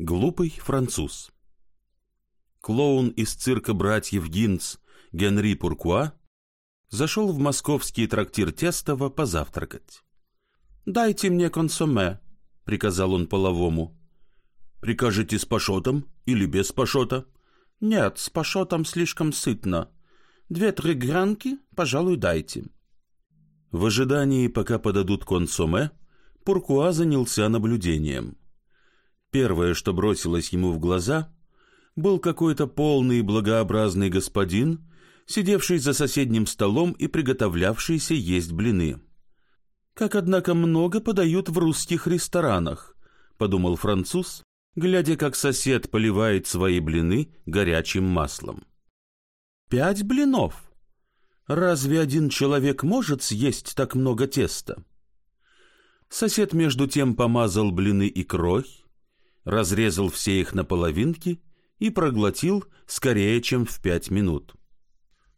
Глупый француз. Клоун из цирка братьев Гинц Генри Пуркуа зашел в московский трактир Тестова позавтракать. «Дайте мне консоме», — приказал он половому. «Прикажете с пашотом или без пашота?» «Нет, с пашотом слишком сытно. Две-три гранки, пожалуй, дайте». В ожидании, пока подадут консоме, Пуркуа занялся наблюдением. Первое, что бросилось ему в глаза, был какой-то полный и благообразный господин, сидевший за соседним столом и приготовлявшийся есть блины. «Как, однако, много подают в русских ресторанах», — подумал француз, глядя, как сосед поливает свои блины горячим маслом. «Пять блинов! Разве один человек может съесть так много теста?» Сосед между тем помазал блины икрой, разрезал все их на половинки и проглотил скорее, чем в пять минут.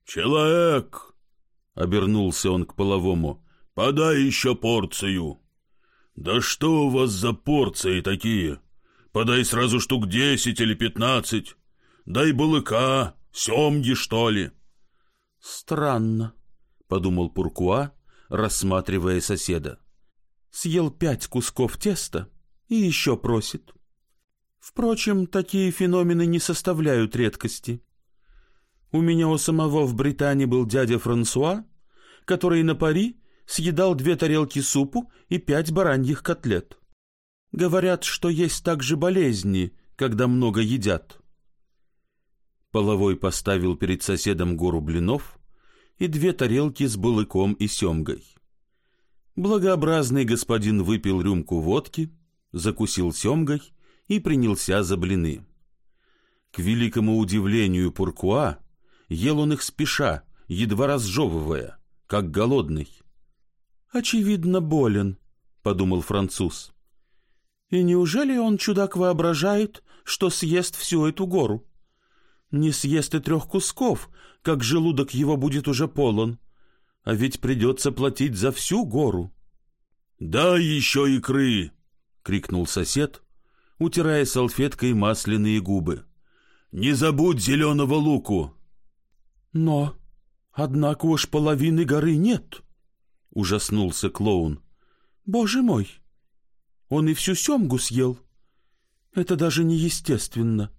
«Человек!» — обернулся он к половому. «Подай еще порцию!» «Да что у вас за порции такие? Подай сразу штук десять или пятнадцать. Дай булыка, семги, что ли». «Странно», — подумал Пуркуа, рассматривая соседа. «Съел пять кусков теста и еще просит». Впрочем, такие феномены не составляют редкости. У меня у самого в Британии был дядя Франсуа, который на пари съедал две тарелки супу и пять бараньих котлет. Говорят, что есть также болезни, когда много едят. Половой поставил перед соседом гору блинов и две тарелки с булыком и семгой. Благообразный господин выпил рюмку водки, закусил семгой и принялся за блины. К великому удивлению Пуркуа ел он их спеша, едва разжевывая, как голодный. «Очевидно, болен», — подумал француз. «И неужели он, чудак, воображает, что съест всю эту гору? Не съест и трех кусков, как желудок его будет уже полон, а ведь придется платить за всю гору». «Дай еще икры!» — крикнул сосед, утирая салфеткой масляные губы. «Не забудь зеленого луку!» «Но, однако уж половины горы нет!» — ужаснулся клоун. «Боже мой! Он и всю семгу съел! Это даже неестественно!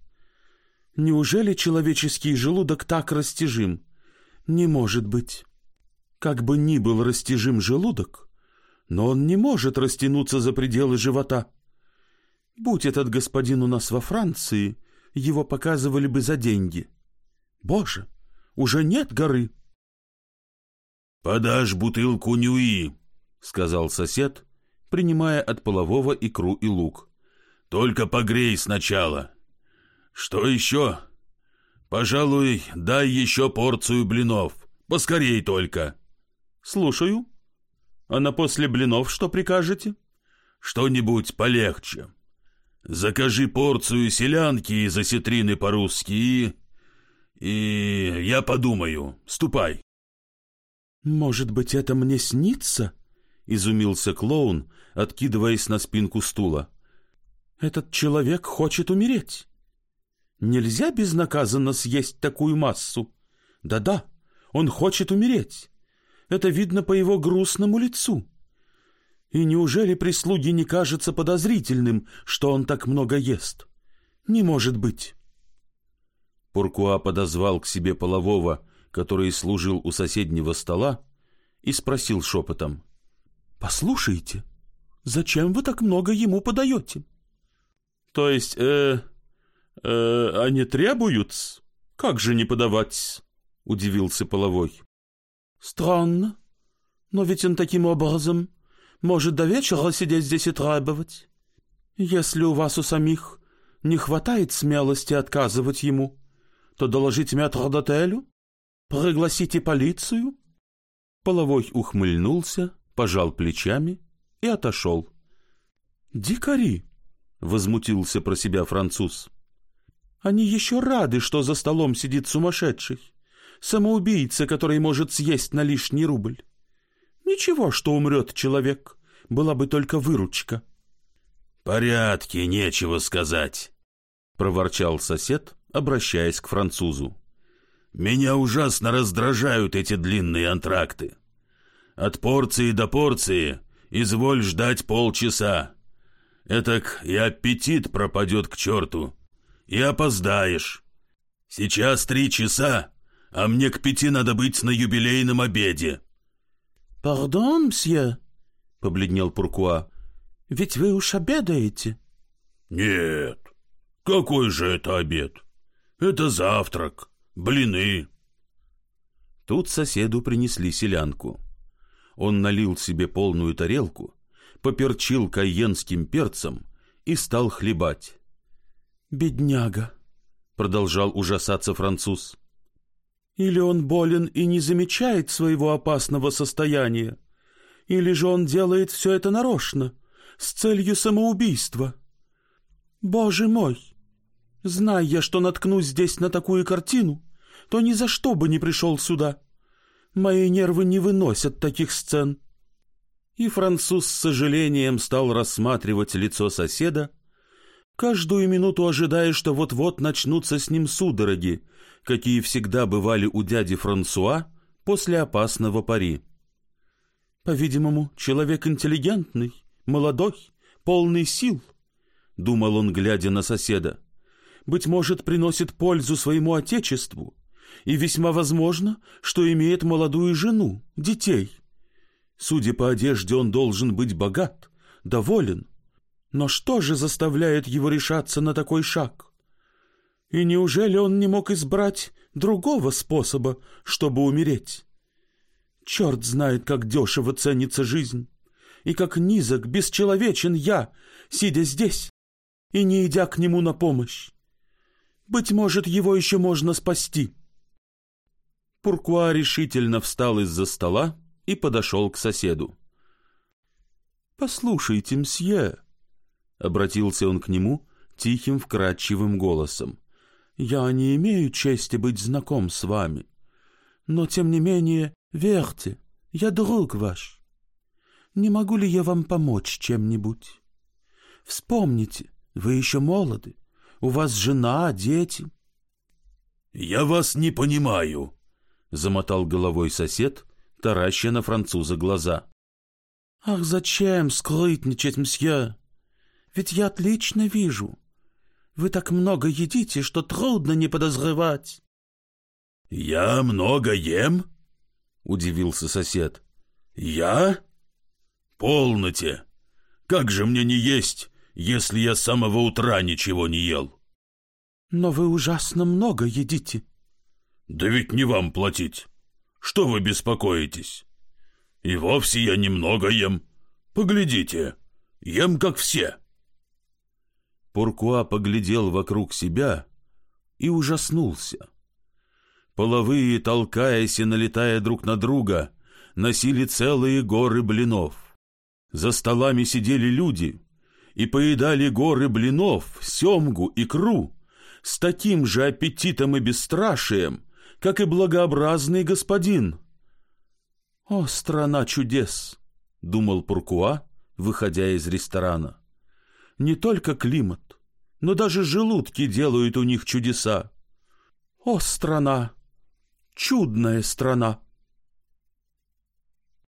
Неужели человеческий желудок так растяжим? Не может быть! Как бы ни был растяжим желудок, но он не может растянуться за пределы живота!» Будь этот господин у нас во Франции, его показывали бы за деньги. Боже, уже нет горы. «Подашь бутылку нюи», — сказал сосед, принимая от полового икру и лук. «Только погрей сначала. Что еще? Пожалуй, дай еще порцию блинов. Поскорей только». «Слушаю. А на после блинов что прикажете?» «Что-нибудь полегче». Закажи порцию селянки из осетрины по-русски и... И я подумаю. Ступай. Может быть, это мне снится? Изумился клоун, откидываясь на спинку стула. Этот человек хочет умереть. Нельзя безнаказанно съесть такую массу. Да-да, он хочет умереть. Это видно по его грустному лицу. И неужели прислуге не кажется подозрительным, что он так много ест? Не может быть. Пуркуа подозвал к себе полового, который служил у соседнего стола, и спросил шепотом. «Послушайте, зачем вы так много ему подаете?» «То есть, э, э, они требуют? Как же не подавать?» — удивился половой. «Странно, но ведь он таким образом может до вечера сидеть здесь и требовать. Если у вас у самих не хватает смелости отказывать ему, то доложите метрдотелю, пригласите полицию». Половой ухмыльнулся, пожал плечами и отошел. «Дикари!» — возмутился про себя француз. «Они еще рады, что за столом сидит сумасшедший, самоубийца, который может съесть на лишний рубль. Ничего, что умрет человек, была бы только выручка. порядке, нечего сказать», — проворчал сосед, обращаясь к французу. «Меня ужасно раздражают эти длинные антракты. От порции до порции изволь ждать полчаса. Этак и аппетит пропадет к черту, и опоздаешь. Сейчас три часа, а мне к пяти надо быть на юбилейном обеде». «Пардон, мсье», — побледнел Пуркуа, — «ведь вы уж обедаете». «Нет, какой же это обед? Это завтрак, блины». Тут соседу принесли селянку. Он налил себе полную тарелку, поперчил кайенским перцем и стал хлебать. «Бедняга», — продолжал ужасаться француз. «Или он болен и не замечает своего опасного состояния, или же он делает все это нарочно, с целью самоубийства. Боже мой! Зная я, что наткнусь здесь на такую картину, то ни за что бы не пришел сюда. Мои нервы не выносят таких сцен». И француз с сожалением стал рассматривать лицо соседа, каждую минуту ожидая, что вот-вот начнутся с ним судороги, какие всегда бывали у дяди Франсуа после опасного пари. По-видимому, человек интеллигентный, молодой, полный сил, думал он, глядя на соседа. Быть может, приносит пользу своему отечеству, и весьма возможно, что имеет молодую жену, детей. Судя по одежде, он должен быть богат, доволен. Но что же заставляет его решаться на такой шаг? И неужели он не мог избрать другого способа, чтобы умереть? Черт знает, как дешево ценится жизнь, и как низок, бесчеловечен я, сидя здесь и не идя к нему на помощь. Быть может, его еще можно спасти. Пуркуа решительно встал из-за стола и подошел к соседу. «Послушайте, мсье», — обратился он к нему тихим, вкрадчивым голосом, — «я не имею чести быть знаком с вами, но, тем не менее, Верьте, я друг ваш. Не могу ли я вам помочь чем-нибудь? Вспомните, вы еще молоды, у вас жена, дети. — Я вас не понимаю, — замотал головой сосед, тараща на француза глаза. — Ах, зачем скрытничать, мсье? Ведь я отлично вижу. Вы так много едите, что трудно не подозревать. — Я много ем? — удивился сосед. «Я? Полноте! Как же мне не есть, если я с самого утра ничего не ел?» «Но вы ужасно много едите». «Да ведь не вам платить. Что вы беспокоитесь? И вовсе я немного ем. Поглядите, ем как все». Пуркуа поглядел вокруг себя и ужаснулся. Половые, толкаясь и налетая друг на друга, носили целые горы блинов. За столами сидели люди и поедали горы блинов, семгу, икру с таким же аппетитом и бесстрашием, как и благообразный господин. «О, страна чудес!» — думал Пуркуа, выходя из ресторана. «Не только климат, но даже желудки делают у них чудеса. О, страна! чудная страна.